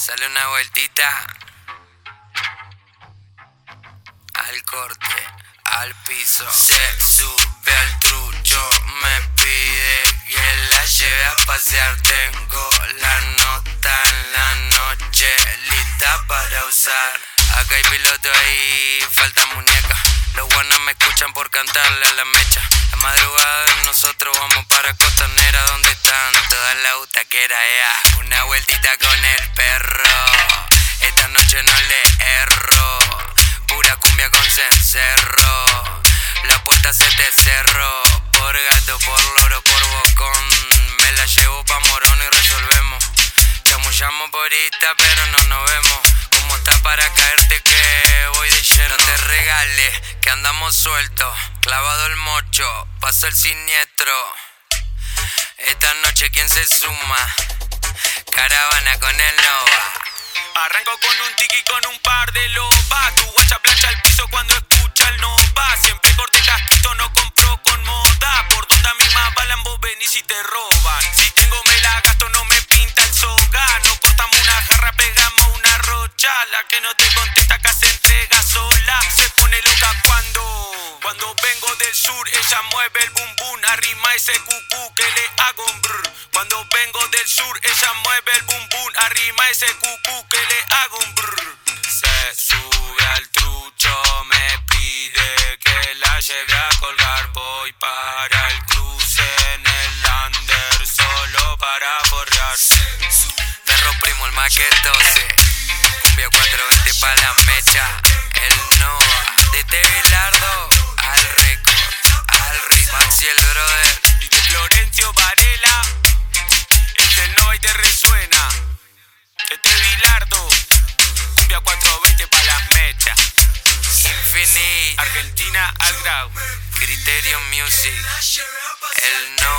Sale una vueltita al corte, al piso. Se sube al trucho, me pide que la lleve a pasear. Tengo la nota en la noche lista para usar. Acá hay piloto ahí, falta muñeca. Los buenos me escuchan por cantarle a la mecha. La madrugada nosotros vamos para están ya. Una vueltita con el perro. Esta noche no le erro. Pura cumbia con cencerro. La puerta se te cerró. Por gato, por loro, por bocón. Me la llevo pa' morón y resolvemos. Chamullamos por pero no nos vemos. Como está para caerte que voy de lleno. No te regales, que andamos sueltos. Clavado el mocho, pasó el siniestro. Esta noche, ¿quién se suma? Caravana con el Nova. Arranco con un tiki con un par de lobas. Tu guacha plancha el piso cuando escucha el nova. Siempre corte casquito, no compro con moda. Por donde a misma balan vos venís y te roban. Si tengo me la gasto, no me pinta el soga. No cortamos una jarra, pegamos una rocha. La que no te contesta acá se entrega sola. Se pone loca cuando, cuando vengo del sur. Ella mueve el bum bum, arrima ese cucú que le hago un brr. Cuando vengo del sur, ella mueve el bum bum, arrima ese cucú que le hago un brr. Se sube al trucho, me pide que la lleve a colgar. Voy para el cruce en el under, solo para forrear. Perro primo, el maquetose. Cumbia 420 pa' la mecha. El brother. De Florencio Varela, este no te resuena. Este Bilardo, cumbia 420 para las mechas. Infinite. Argentina al grau. Criterio Music. El Nova.